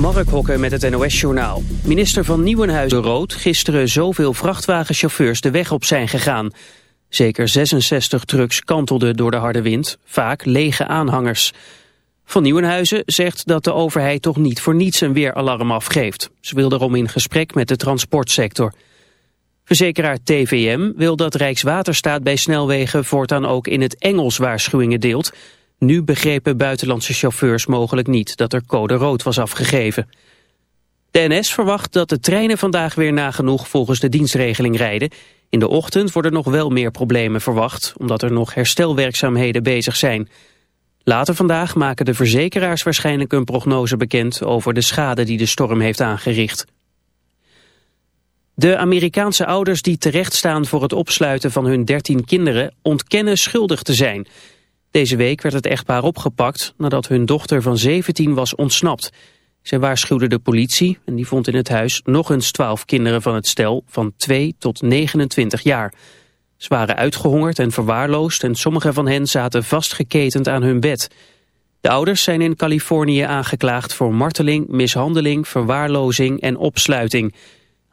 Mark Hokken met het NOS-journaal. Minister van Nieuwenhuizen Rood gisteren zoveel vrachtwagenchauffeurs de weg op zijn gegaan. Zeker 66 trucks kantelden door de harde wind, vaak lege aanhangers. Van Nieuwenhuizen zegt dat de overheid toch niet voor niets een weeralarm afgeeft. Ze wil daarom in gesprek met de transportsector. Verzekeraar TVM wil dat Rijkswaterstaat bij snelwegen voortaan ook in het Engels waarschuwingen deelt... Nu begrepen buitenlandse chauffeurs mogelijk niet dat er code rood was afgegeven. De NS verwacht dat de treinen vandaag weer nagenoeg volgens de dienstregeling rijden. In de ochtend worden nog wel meer problemen verwacht, omdat er nog herstelwerkzaamheden bezig zijn. Later vandaag maken de verzekeraars waarschijnlijk een prognose bekend over de schade die de storm heeft aangericht. De Amerikaanse ouders die terechtstaan voor het opsluiten van hun 13 kinderen ontkennen schuldig te zijn. Deze week werd het echtpaar opgepakt nadat hun dochter van 17 was ontsnapt. Zij waarschuwde de politie en die vond in het huis nog eens 12 kinderen van het stel van 2 tot 29 jaar. Ze waren uitgehongerd en verwaarloosd en sommige van hen zaten vastgeketend aan hun bed. De ouders zijn in Californië aangeklaagd voor marteling, mishandeling, verwaarlozing en opsluiting.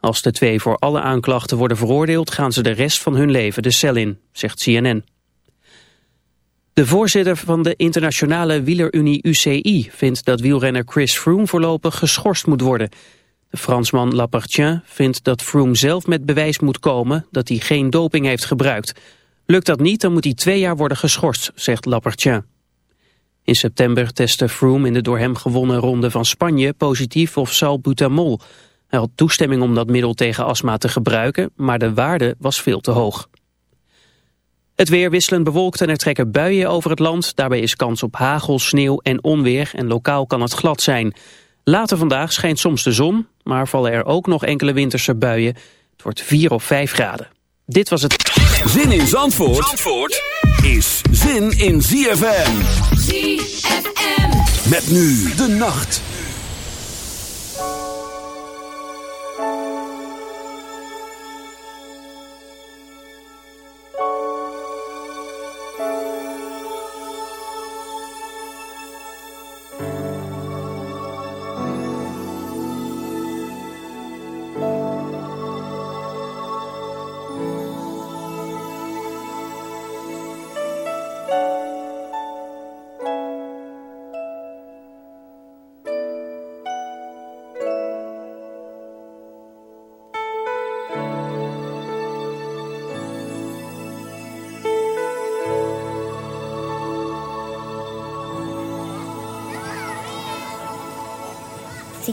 Als de twee voor alle aanklachten worden veroordeeld gaan ze de rest van hun leven de cel in, zegt CNN. De voorzitter van de internationale wielerunie UCI vindt dat wielrenner Chris Froome voorlopig geschorst moet worden. De Fransman Lapartien vindt dat Froome zelf met bewijs moet komen dat hij geen doping heeft gebruikt. Lukt dat niet, dan moet hij twee jaar worden geschorst, zegt Lapartien. In september testte Froome in de door hem gewonnen ronde van Spanje positief of salbutamol. Hij had toestemming om dat middel tegen astma te gebruiken, maar de waarde was veel te hoog. Het weer wisselend bewolkt en er trekken buien over het land. Daarbij is kans op hagel, sneeuw en onweer en lokaal kan het glad zijn. Later vandaag schijnt soms de zon, maar vallen er ook nog enkele winterse buien. Het wordt 4 of 5 graden. Dit was het... Zin in Zandvoort, Zandvoort is zin in ZFM. ZFM. Met nu de nacht.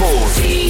Four.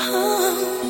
home.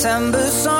September song.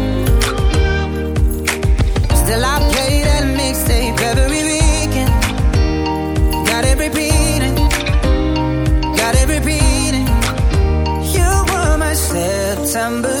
September.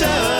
nation.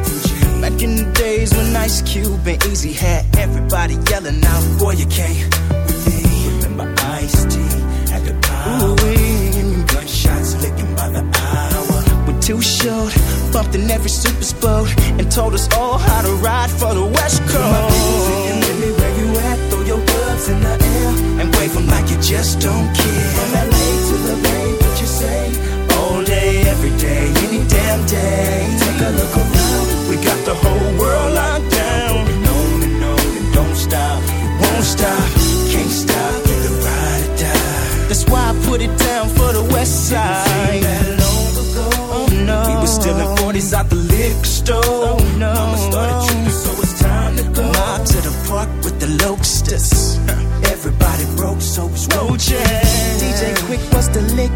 Back in the days when Ice Cube and Eazy had everybody yelling out, Boy, you can't with me. Remember Ice T at the power. Ooh, gunshots licking by the hour. We're too short, bumped in every super sport, and told us all how to ride for the West Coast. My people singing, me where you at, throw your gloves in the air, and wave 'em like you just don't care. From LA to the Bay, what you say? Day, every day, any damn day. Take a look around, we got the whole world locked down. And on and on and don't stop, won't stop, can't stop, either ride or die. That's why I put it down for the West Side. Oh no, we were stealing 40s out the liquor store. Oh no, Mama started tripping, so it's time to go. Mob to the park with the locusts. Everybody broke, so it's roaches. DJ Quik was the lick,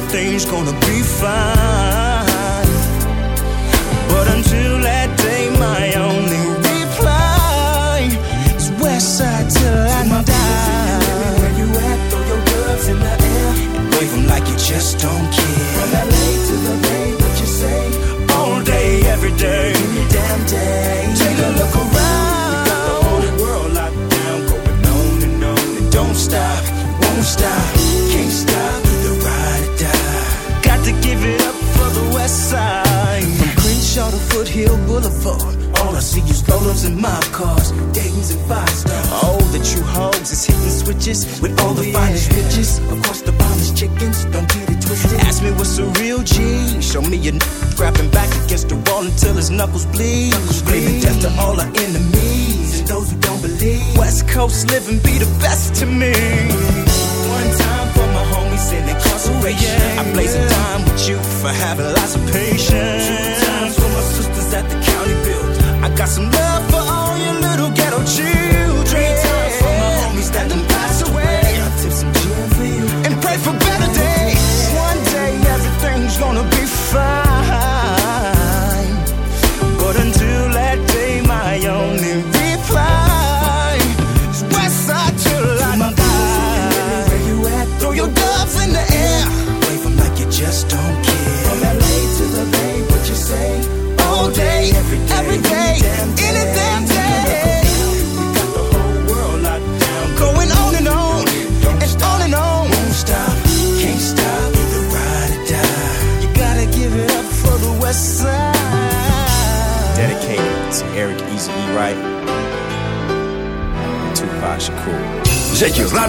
Everything's gonna be fine. But until that day, my only reply is Westside till I die. Where you at? Throw your gloves in the air and wave like you just don't care. Is and mob cars, Dayton's and five stars. Oh, the true hogs is hitting switches with all the oh, finest bitches. Of course, the finest chickens, don't get it twisted. Ask me what's a real G. Show me a n- grabbing back against the wall until his knuckles bleed. Screaming death to all our enemies and those who don't believe. West Coast living be the best to me. One time for my homies in incarceration. Oh, I blaze a dime with you for having lots of patience. Two times for my sisters at the county build. I got some love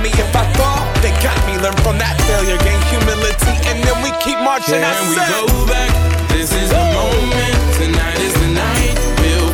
me. If I fall, they got me. Learn from that failure, gain humility, and then we keep marching. I we go back? This is the moment. Tonight is the night. We'll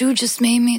you just made me